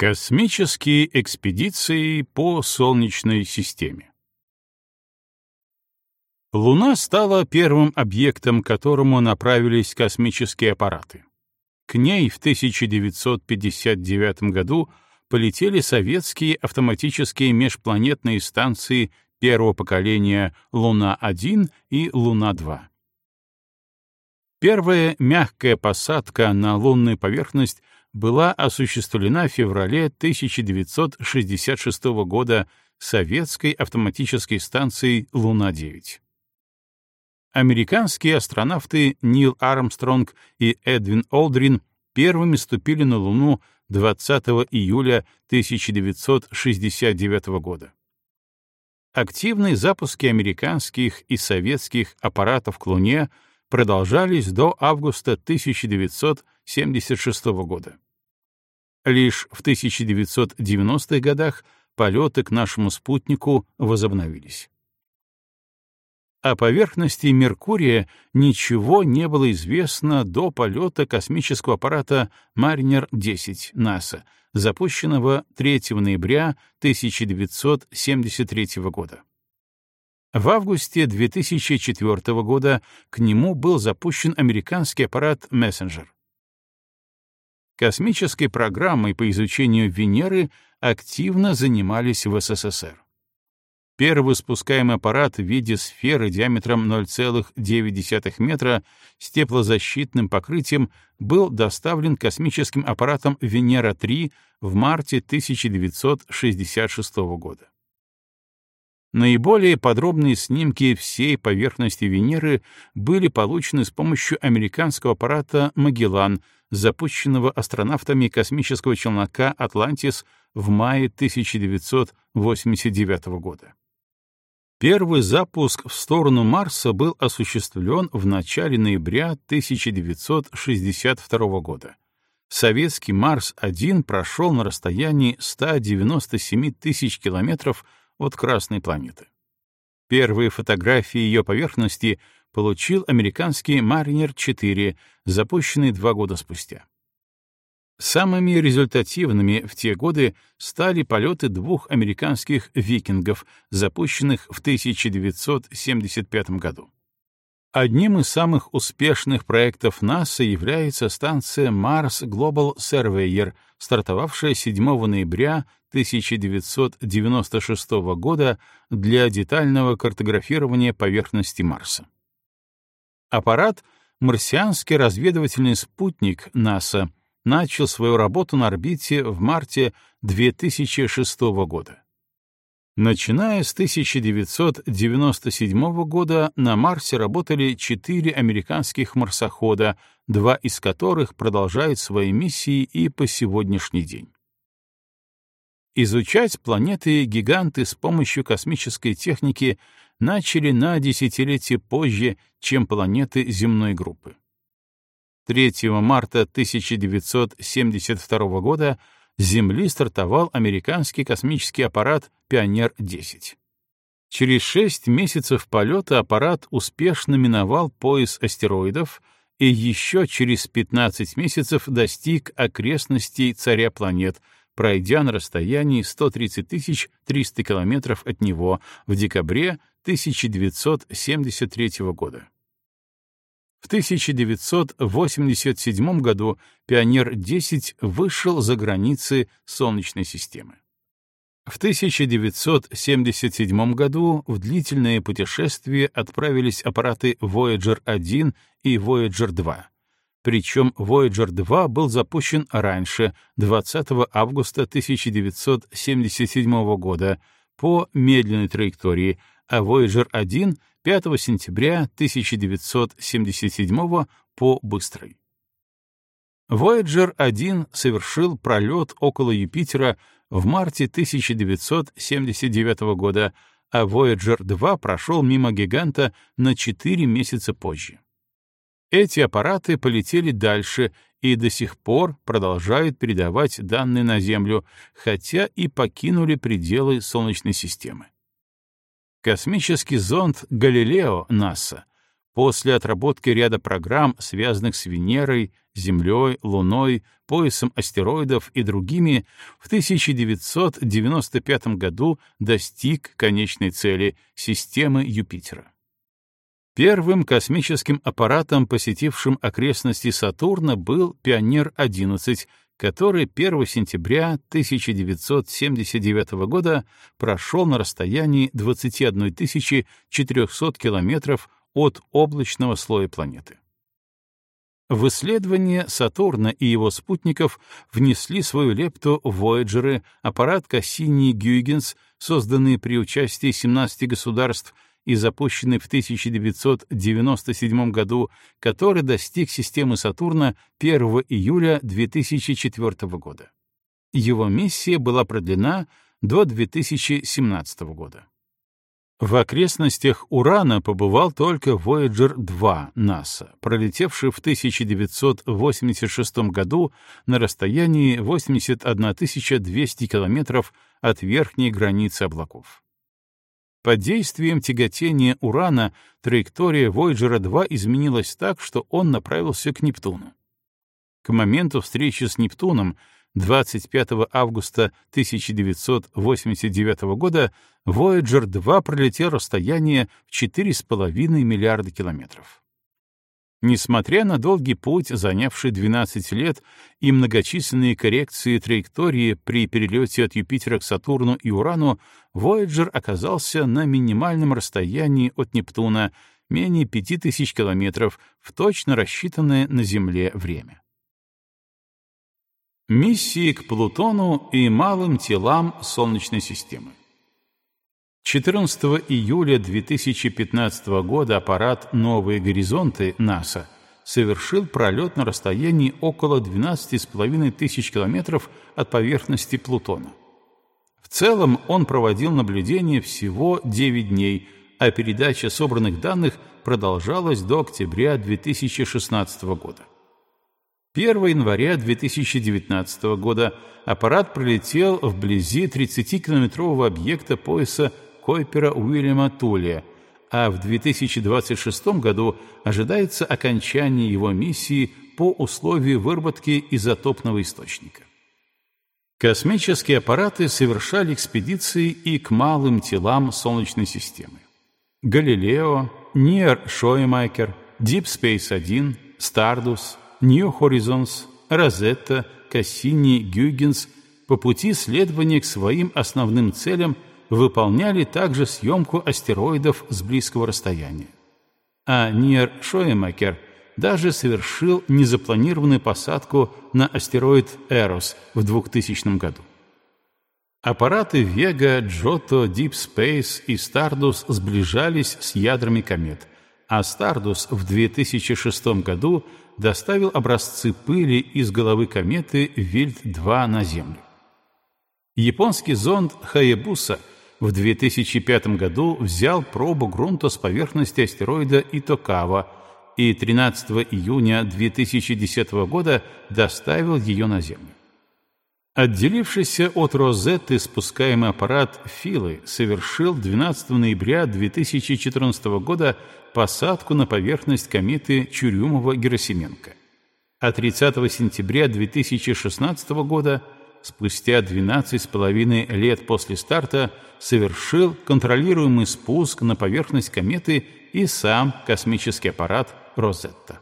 Космические экспедиции по Солнечной системе Луна стала первым объектом, к которому направились космические аппараты. К ней в 1959 году полетели советские автоматические межпланетные станции первого поколения Луна-1 и Луна-2. Первая мягкая посадка на лунную поверхность была осуществлена в феврале 1966 года советской автоматической станцией Луна-9. Американские астронавты Нил Армстронг и Эдвин Олдрин первыми ступили на Луну 20 июля 1969 года. Активные запуски американских и советских аппаратов к Луне продолжались до августа 1976 года. Лишь в 1990-х годах полеты к нашему спутнику возобновились. О поверхности Меркурия ничего не было известно до полета космического аппарата Маринер-10 НАСА, запущенного 3 ноября 1973 года. В августе 2004 года к нему был запущен американский аппарат Messenger. Космической программой по изучению Венеры активно занимались в СССР. Первый спускаемый аппарат в виде сферы диаметром 0,9 метра с теплозащитным покрытием был доставлен космическим аппаратом Венера-3 в марте 1966 года. Наиболее подробные снимки всей поверхности Венеры были получены с помощью американского аппарата «Магеллан», запущенного астронавтами космического челнока «Атлантис» в мае 1989 года. Первый запуск в сторону Марса был осуществлен в начале ноября 1962 года. Советский Марс-1 прошел на расстоянии 197 тысяч километров от Красной планеты. Первые фотографии ее поверхности получил американский Маринер-4, запущенный два года спустя. Самыми результативными в те годы стали полеты двух американских «Викингов», запущенных в 1975 году. Одним из самых успешных проектов НАСА является станция Mars Global Surveyor, стартовавшая 7 ноября 1996 года для детального картографирования поверхности Марса. Аппарат — марсианский разведывательный спутник НАСА — начал свою работу на орбите в марте 2006 года. Начиная с 1997 года на Марсе работали четыре американских марсохода, два из которых продолжают свои миссии и по сегодняшний день. Изучать планеты-гиганты с помощью космической техники начали на десятилетие позже, чем планеты земной группы. 3 марта 1972 года Земли стартовал американский космический аппарат «Пионер-10». Через шесть месяцев полета аппарат успешно миновал пояс астероидов и еще через 15 месяцев достиг окрестностей царя планет, пройдя на расстоянии 130 300 километров от него в декабре 1973 года. В 1987 году «Пионер-10» вышел за границы Солнечной системы. В 1977 году в длительное путешествие отправились аппараты Voyager-1 и Voyager-2. Причем Voyager-2 был запущен раньше, 20 августа 1977 года, по медленной траектории, а Voyager-1 5 сентября 1977 по быстрой. Voyager-1 совершил пролет около Юпитера в марте 1979 года, а Voyager-2 прошел мимо гиганта на 4 месяца позже. Эти аппараты полетели дальше и до сих пор продолжают передавать данные на Землю, хотя и покинули пределы Солнечной системы. Космический зонд «Галилео» НАСА После отработки ряда программ, связанных с Венерой, Землей, Луной, поясом астероидов и другими, в 1995 году достиг конечной цели — системы Юпитера. Первым космическим аппаратом, посетившим окрестности Сатурна, был «Пионер-11», который 1 сентября 1979 года прошел на расстоянии 21 400 километров от облачного слоя планеты. В исследование Сатурна и его спутников внесли свою лепту Вояджеры, аппарат Кассини-Гюйгенс, созданный при участии 17 государств и запущенный в 1997 году, который достиг системы Сатурна 1 июля 2004 года. Его миссия была продлена до 2017 года. В окрестностях Урана побывал только Voyager 2 НАСА, пролетевший в 1986 году на расстоянии 81 200 километров от верхней границы облаков. Под действием тяготения Урана траектория Voyager 2 изменилась так, что он направился к Нептуну. К моменту встречи с Нептуном 25 августа 1989 года Voyager 2 пролетел расстояние в 4,5 миллиарда километров. Несмотря на долгий путь, занявший 12 лет, и многочисленные коррекции траектории при перелете от Юпитера к Сатурну и Урану, Voyager оказался на минимальном расстоянии от Нептуна, менее 5000 километров, в точно рассчитанное на Земле время. Миссии к Плутону и малым телам Солнечной системы. 14 июля 2015 года аппарат «Новые горизонты» НАСА совершил пролет на расстоянии около 12,5 тысяч километров от поверхности Плутона. В целом он проводил наблюдение всего 9 дней, а передача собранных данных продолжалась до октября 2016 года. 1 января 2019 года аппарат пролетел вблизи 30-километрового объекта пояса Койпера Уильяма Тулия, а в 2026 году ожидается окончание его миссии по условию выработки изотопного источника. Космические аппараты совершали экспедиции и к малым телам Солнечной системы. Галилео, Ниер Шоймайкер, Deep Space 1, Stardust — New Horizons, Розетта, Кассини, Гюйгенс по пути следования к своим основным целям выполняли также съемку астероидов с близкого расстояния. А Ниер Шоемакер даже совершил незапланированную посадку на астероид Эрос в 2000 году. Аппараты Вега, Джото, Deep Space и Stardust сближались с ядрами комет, а Stardust в 2006 году доставил образцы пыли из головы кометы Вильд-2 на Землю. Японский зонд Хаябуса в 2005 году взял пробу грунта с поверхности астероида Итокава и 13 июня 2010 года доставил ее на Землю. Отделившийся от Розетты спускаемый аппарат Филы совершил 12 ноября 2014 года посадку на поверхность кометы Чурюмова-Герасименко. А 30 сентября 2016 года, спустя 12,5 лет после старта, совершил контролируемый спуск на поверхность кометы и сам космический аппарат Розетта.